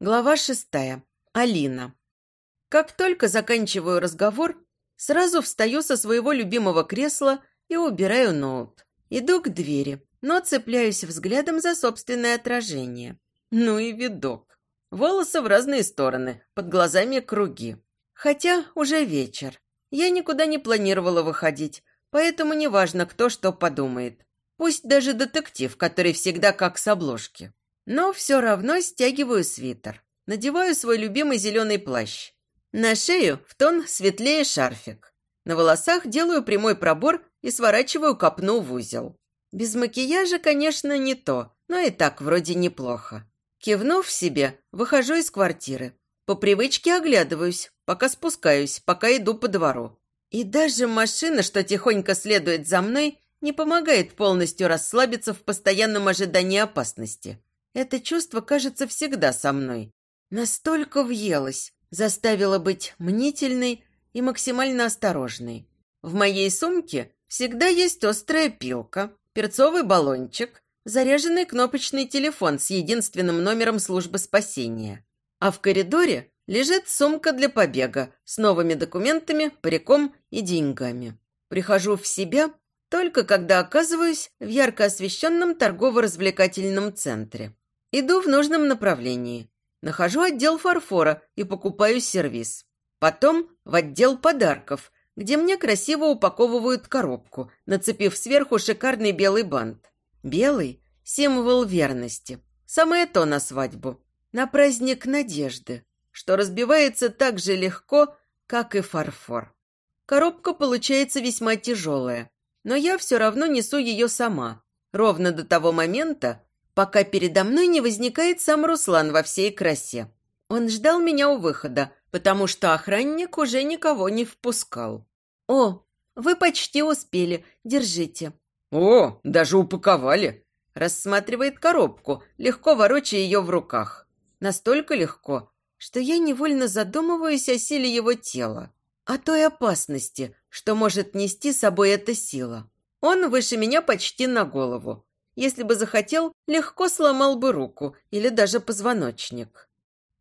Глава шестая. Алина. Как только заканчиваю разговор, сразу встаю со своего любимого кресла и убираю ноут. Иду к двери, но цепляюсь взглядом за собственное отражение. Ну и видок. Волосы в разные стороны, под глазами круги. Хотя уже вечер. Я никуда не планировала выходить, поэтому неважно, кто что подумает. Пусть даже детектив, который всегда как с обложки. Но все равно стягиваю свитер. Надеваю свой любимый зеленый плащ. На шею в тон светлее шарфик. На волосах делаю прямой пробор и сворачиваю копну в узел. Без макияжа, конечно, не то, но и так вроде неплохо. Кивнув себе, выхожу из квартиры. По привычке оглядываюсь, пока спускаюсь, пока иду по двору. И даже машина, что тихонько следует за мной, не помогает полностью расслабиться в постоянном ожидании опасности. Это чувство, кажется, всегда со мной. Настолько въелось, заставило быть мнительной и максимально осторожной. В моей сумке всегда есть острая пилка, перцовый баллончик, заряженный кнопочный телефон с единственным номером службы спасения. А в коридоре лежит сумка для побега с новыми документами, париком и деньгами. Прихожу в себя только когда оказываюсь в ярко освещенном торгово-развлекательном центре. Иду в нужном направлении. Нахожу отдел фарфора и покупаю сервиз. Потом в отдел подарков, где мне красиво упаковывают коробку, нацепив сверху шикарный белый бант. Белый – символ верности. Самое то на свадьбу. На праздник надежды, что разбивается так же легко, как и фарфор. Коробка получается весьма тяжелая, но я все равно несу ее сама. Ровно до того момента, пока передо мной не возникает сам Руслан во всей красе. Он ждал меня у выхода, потому что охранник уже никого не впускал. «О, вы почти успели. Держите». «О, даже упаковали!» Рассматривает коробку, легко ворочая ее в руках. Настолько легко, что я невольно задумываюсь о силе его тела, о той опасности, что может нести с собой эта сила. Он выше меня почти на голову. Если бы захотел, легко сломал бы руку или даже позвоночник.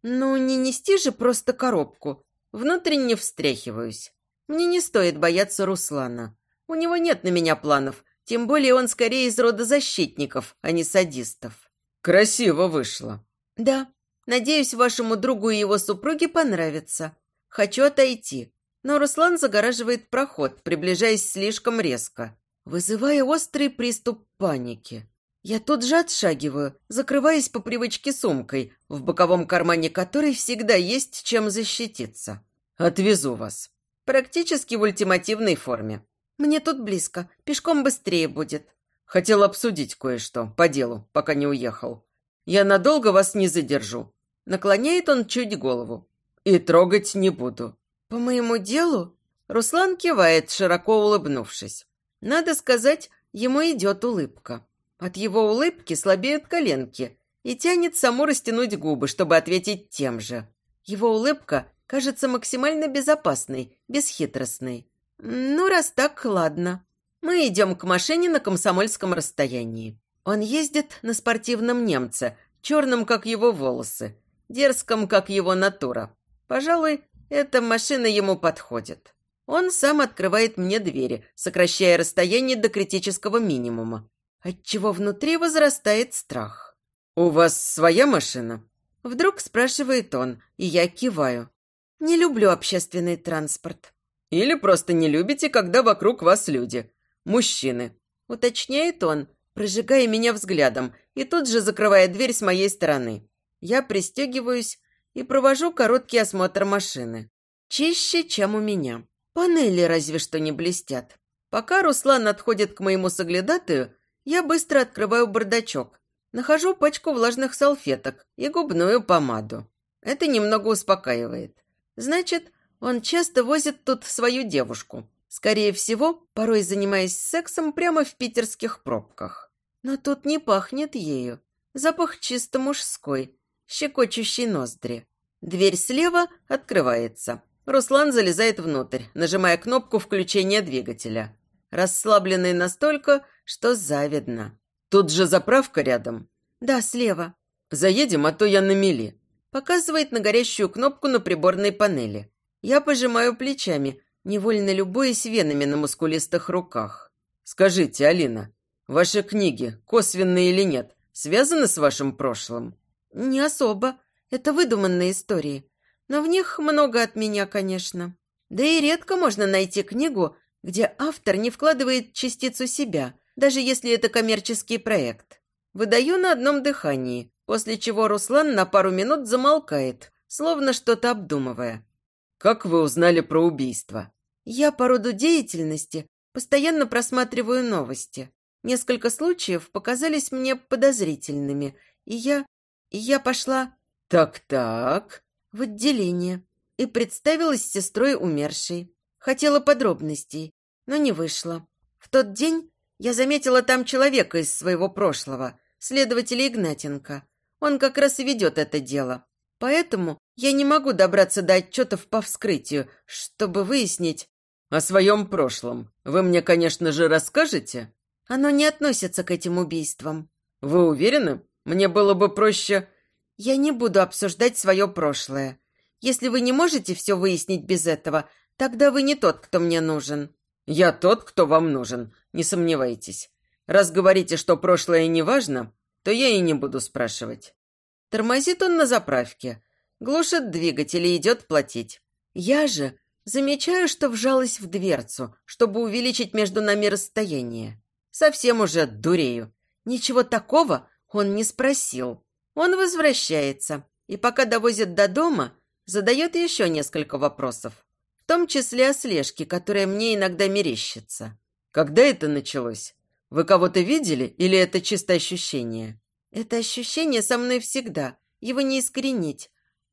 Ну, не нести же просто коробку. Внутренне встряхиваюсь. Мне не стоит бояться Руслана. У него нет на меня планов, тем более он скорее из рода защитников, а не садистов. Красиво вышло. Да. Надеюсь, вашему другу и его супруге понравится. Хочу отойти. Но Руслан загораживает проход, приближаясь слишком резко вызывая острый приступ паники. Я тут же отшагиваю, закрываясь по привычке сумкой, в боковом кармане которой всегда есть чем защититься. «Отвезу вас». Практически в ультимативной форме. Мне тут близко, пешком быстрее будет. Хотел обсудить кое-что по делу, пока не уехал. Я надолго вас не задержу. Наклоняет он чуть голову. И трогать не буду. По моему делу? Руслан кивает, широко улыбнувшись. Надо сказать, ему идет улыбка. От его улыбки слабеют коленки и тянет само растянуть губы, чтобы ответить тем же. Его улыбка кажется максимально безопасной, бесхитростной. Ну, раз так, ладно. Мы идем к машине на комсомольском расстоянии. Он ездит на спортивном немце, черном, как его волосы, дерзком, как его натура. Пожалуй, эта машина ему подходит. Он сам открывает мне двери, сокращая расстояние до критического минимума, отчего внутри возрастает страх. «У вас своя машина?» Вдруг спрашивает он, и я киваю. «Не люблю общественный транспорт». «Или просто не любите, когда вокруг вас люди. Мужчины», уточняет он, прожигая меня взглядом и тут же закрывая дверь с моей стороны. Я пристегиваюсь и провожу короткий осмотр машины. Чище, чем у меня. Панели разве что не блестят. Пока Руслан отходит к моему соглядатаю, я быстро открываю бардачок. Нахожу пачку влажных салфеток и губную помаду. Это немного успокаивает. Значит, он часто возит тут свою девушку. Скорее всего, порой занимаясь сексом прямо в питерских пробках. Но тут не пахнет ею. Запах чисто мужской, щекочущий ноздри. Дверь слева открывается. Руслан залезает внутрь, нажимая кнопку включения двигателя. Расслабленный настолько, что завидно. Тут же заправка рядом. Да, слева. Заедем, а то я на мели. Показывает на горящую кнопку на приборной панели. Я пожимаю плечами, невольно любуясь венами на мускулистых руках. «Скажите, Алина, ваши книги, косвенные или нет, связаны с вашим прошлым?» «Не особо. Это выдуманные истории. Но в них много от меня, конечно. Да и редко можно найти книгу, где автор не вкладывает частицу себя, даже если это коммерческий проект. Выдаю на одном дыхании, после чего Руслан на пару минут замолкает, словно что-то обдумывая. «Как вы узнали про убийство?» «Я по роду деятельности постоянно просматриваю новости. Несколько случаев показались мне подозрительными, и я... и я пошла...» «Так-так...» «В отделение и представилась сестрой умершей. Хотела подробностей, но не вышло. В тот день я заметила там человека из своего прошлого, следователя Игнатенко. Он как раз и ведет это дело. Поэтому я не могу добраться до отчетов по вскрытию, чтобы выяснить... О своем прошлом вы мне, конечно же, расскажете? Оно не относится к этим убийствам. Вы уверены? Мне было бы проще... Я не буду обсуждать свое прошлое. Если вы не можете все выяснить без этого, тогда вы не тот, кто мне нужен». «Я тот, кто вам нужен, не сомневайтесь. Раз говорите, что прошлое не важно, то я и не буду спрашивать». Тормозит он на заправке, глушит двигатель и идет платить. Я же замечаю, что вжалась в дверцу, чтобы увеличить между нами расстояние. Совсем уже дурею. Ничего такого он не спросил. Он возвращается, и пока довозит до дома, задает еще несколько вопросов, в том числе о слежке, которая мне иногда мерещится. Когда это началось? Вы кого-то видели или это чисто ощущение? Это ощущение со мной всегда, его не искоренить,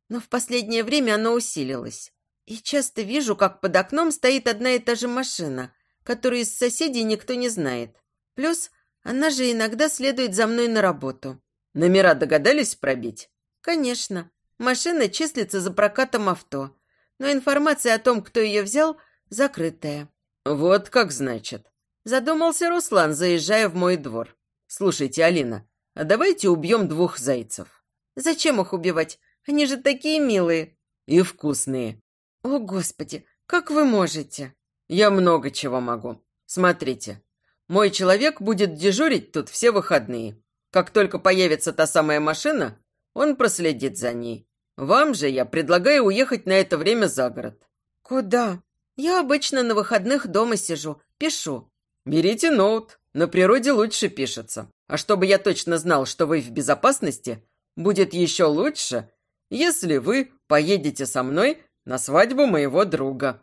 но в последнее время оно усилилось. И часто вижу, как под окном стоит одна и та же машина, которую из соседей никто не знает. Плюс она же иногда следует за мной на работу. Номера догадались пробить? Конечно. Машина числится за прокатом авто, но информация о том, кто ее взял, закрытая. Вот как значит. Задумался Руслан, заезжая в мой двор. Слушайте, Алина, а давайте убьем двух зайцев. Зачем их убивать? Они же такие милые. И вкусные. О, Господи, как вы можете? Я много чего могу. Смотрите, мой человек будет дежурить тут все выходные. Как только появится та самая машина, он проследит за ней. Вам же я предлагаю уехать на это время за город». «Куда? Я обычно на выходных дома сижу, пишу». «Берите ноут. На природе лучше пишется. А чтобы я точно знал, что вы в безопасности, будет еще лучше, если вы поедете со мной на свадьбу моего друга».